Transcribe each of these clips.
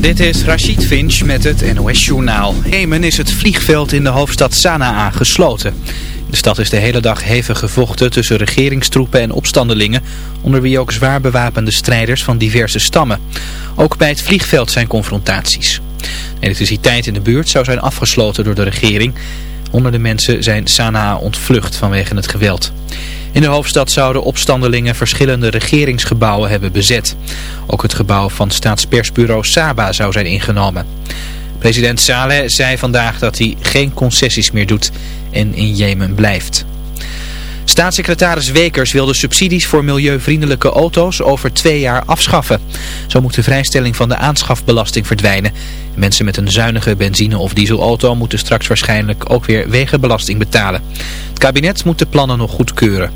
Dit is Rachid Finch met het NOS Journaal. Jemen is het vliegveld in de hoofdstad Sanaa gesloten. De stad is de hele dag hevig gevochten tussen regeringstroepen en opstandelingen, onder wie ook zwaar bewapende strijders van diverse stammen. Ook bij het vliegveld zijn confrontaties. De elektriciteit in de buurt zou zijn afgesloten door de regering. Honderden mensen zijn Sanaa ontvlucht vanwege het geweld. In de hoofdstad zouden opstandelingen verschillende regeringsgebouwen hebben bezet. Ook het gebouw van staatspersbureau Saba zou zijn ingenomen. President Saleh zei vandaag dat hij geen concessies meer doet en in Jemen blijft. Staatssecretaris Wekers wil de subsidies voor milieuvriendelijke auto's over twee jaar afschaffen. Zo moet de vrijstelling van de aanschafbelasting verdwijnen. Mensen met een zuinige benzine- of dieselauto moeten straks waarschijnlijk ook weer wegenbelasting betalen. Het kabinet moet de plannen nog goedkeuren.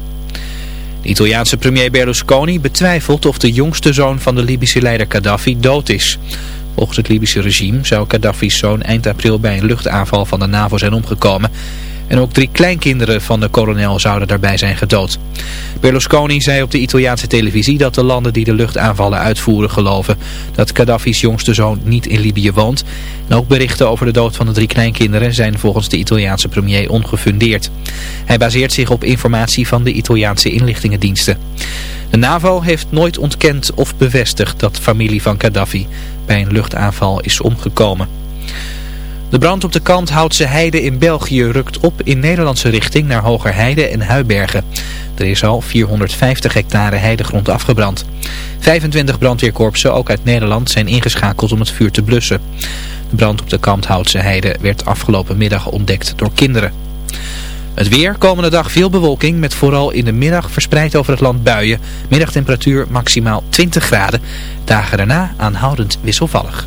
De Italiaanse premier Berlusconi betwijfelt of de jongste zoon van de Libische leider Gaddafi dood is. Volgens het Libische regime zou Gaddafi's zoon eind april bij een luchtaanval van de NAVO zijn omgekomen. En ook drie kleinkinderen van de kolonel zouden daarbij zijn gedood. Berlusconi zei op de Italiaanse televisie dat de landen die de luchtaanvallen uitvoeren geloven dat Gaddafi's jongste zoon niet in Libië woont. En ook berichten over de dood van de drie kleinkinderen zijn volgens de Italiaanse premier ongefundeerd. Hij baseert zich op informatie van de Italiaanse inlichtingendiensten. De NAVO heeft nooit ontkend of bevestigd dat familie van Gaddafi bij een luchtaanval is omgekomen. De brand op de kant Houtse Heide in België rukt op in Nederlandse richting naar Hogerheide en Huibergen. Er is al 450 hectare heidegrond afgebrand. 25 brandweerkorpsen, ook uit Nederland, zijn ingeschakeld om het vuur te blussen. De brand op de kant Houtse Heide werd afgelopen middag ontdekt door kinderen. Het weer, komende dag veel bewolking met vooral in de middag verspreid over het land buien. Middagtemperatuur maximaal 20 graden. Dagen daarna aanhoudend wisselvallig.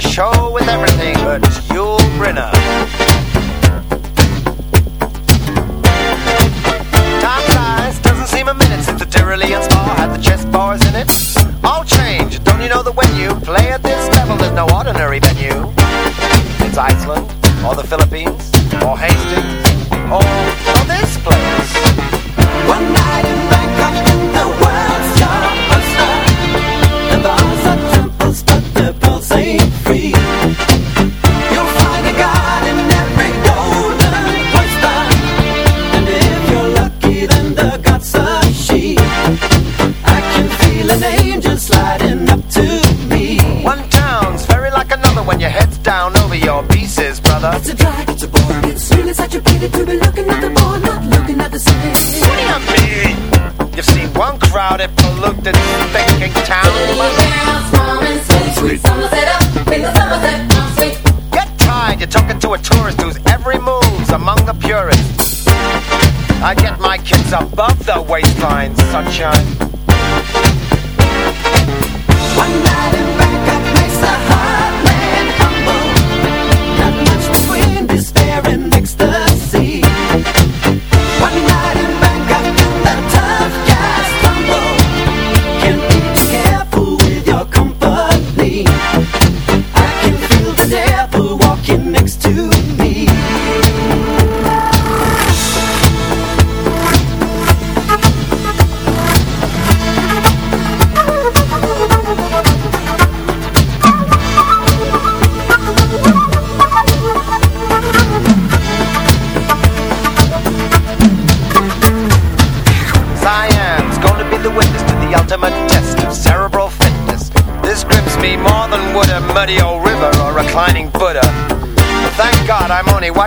Show The waistline, sunshine.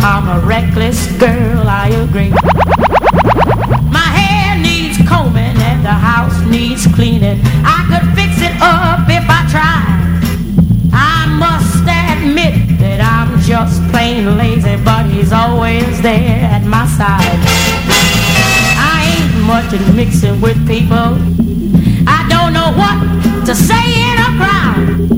I'm a reckless girl, I agree. My hair needs combing and the house needs cleaning. I could fix it up if I tried. I must admit that I'm just plain lazy, but he's always there at my side. I ain't much in mixing with people. I don't know what to say in a crowd.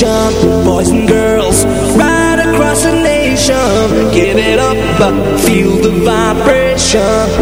nation, boys and girls, right across the nation. Give it up, feel the vibration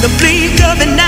the blink of an eye.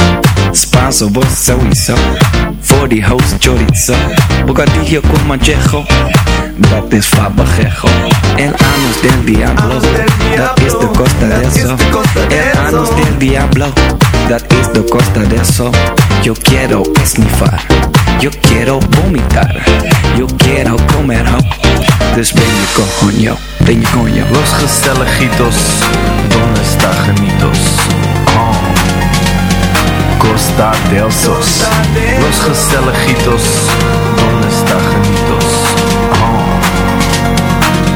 Spanso, vos sowieso. Voor die host chorizo. Bocadillo con manchejo. Dat is fabajejo. El anus del diablo. Dat is de costa de eso. El anus del diablo. Dat is de costa de eso. Yo quiero esnifar. Yo quiero vomitar. Yo quiero comer ho. Dus ben je coño, ben je coño. Los gezelligitos, donde Costa del Sos. Los gezelligitos, donde está genitos? Oh.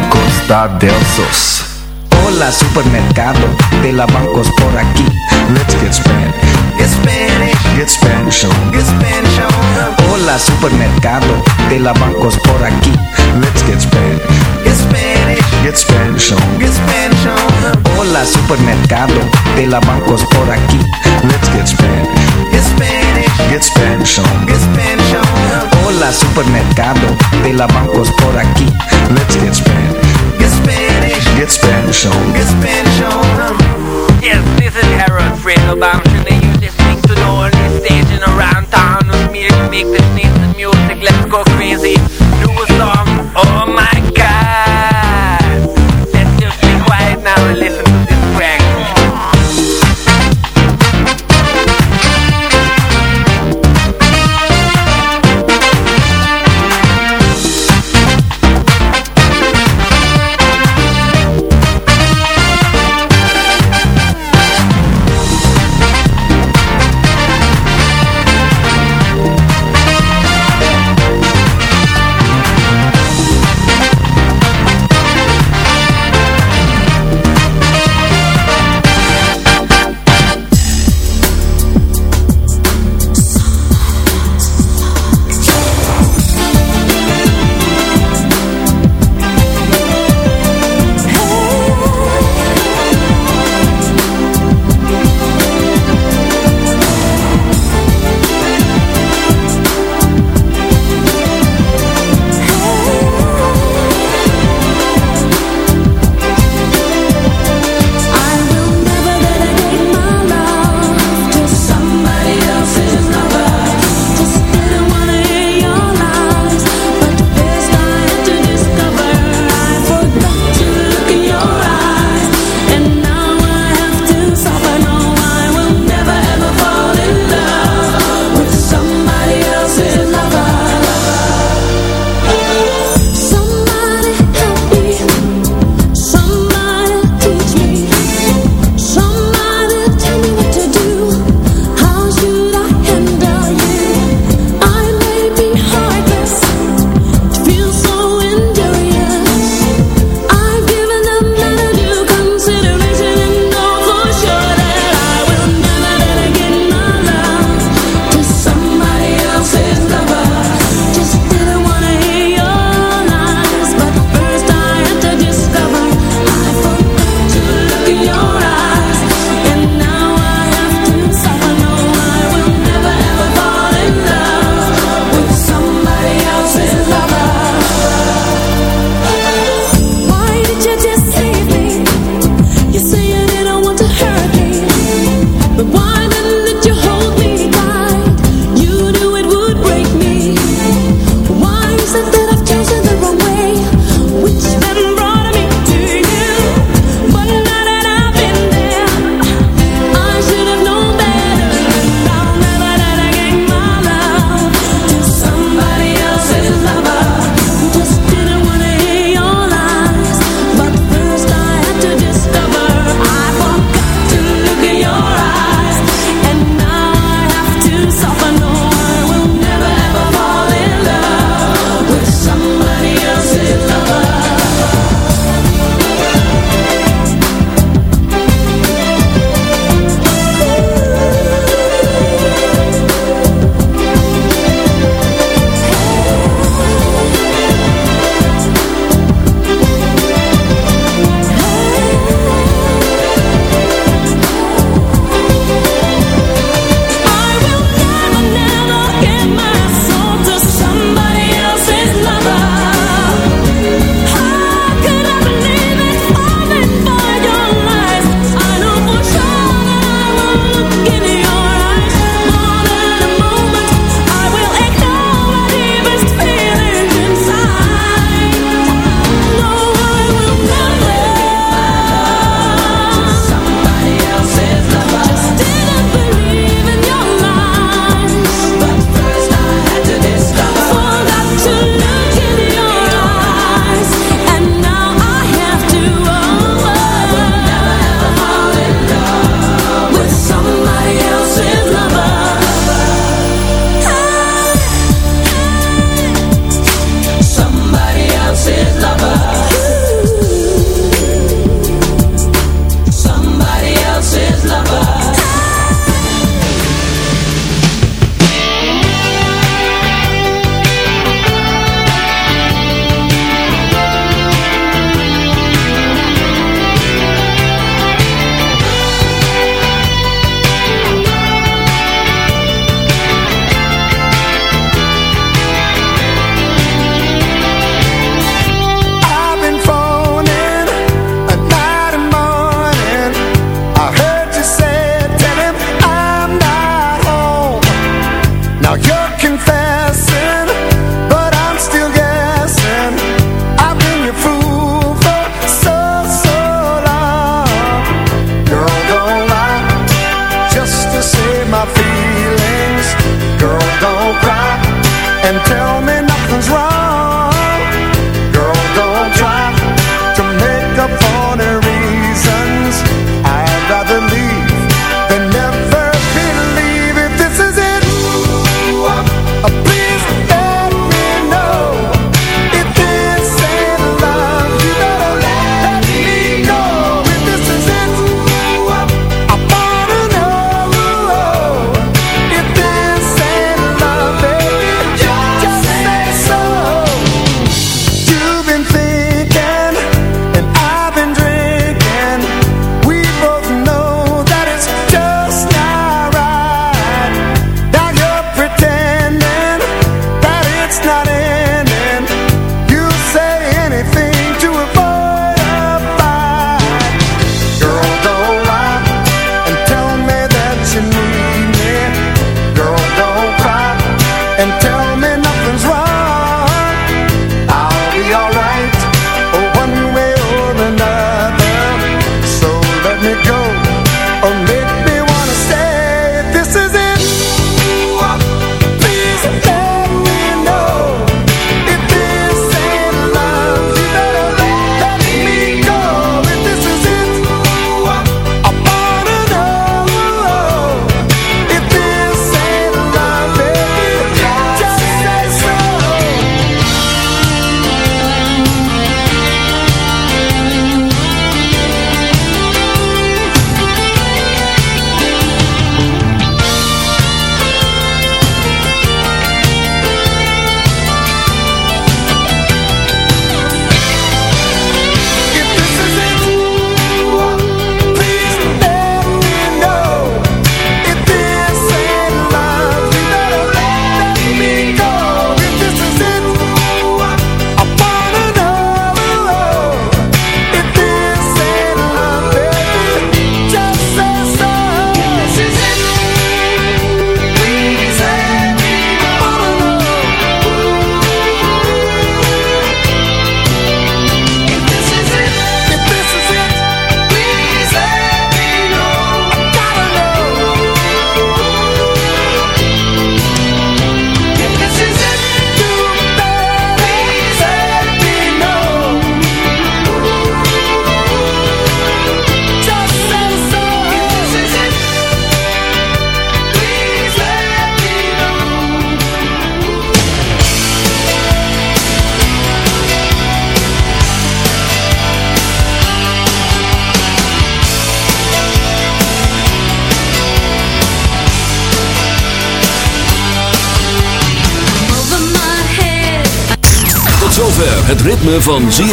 Costa del Sos. Hola supermercado de la bancos por aquí. Let's get Spanish. Get Spanish. Get Spanish on. Get Spanish on. Hola supermercado de la bancos por aquí. Let's get Spanish. Get Spanish. Get Spanish on. Get Spanish on. Hola supermercado de la bancos por aquí. Let's get Spanish. Get Spanish. Get Spanish on. Get Spanish on. Hola supermercado de la bancos por aquí. Let's get Spanish. Get Spanish. Get Spanish on. Get Spanish on. Yes, this is Harold Fredo Bamshin and you're listening to the only station around town with me to make this nice music. Let's go crazy. Do a song. Oh my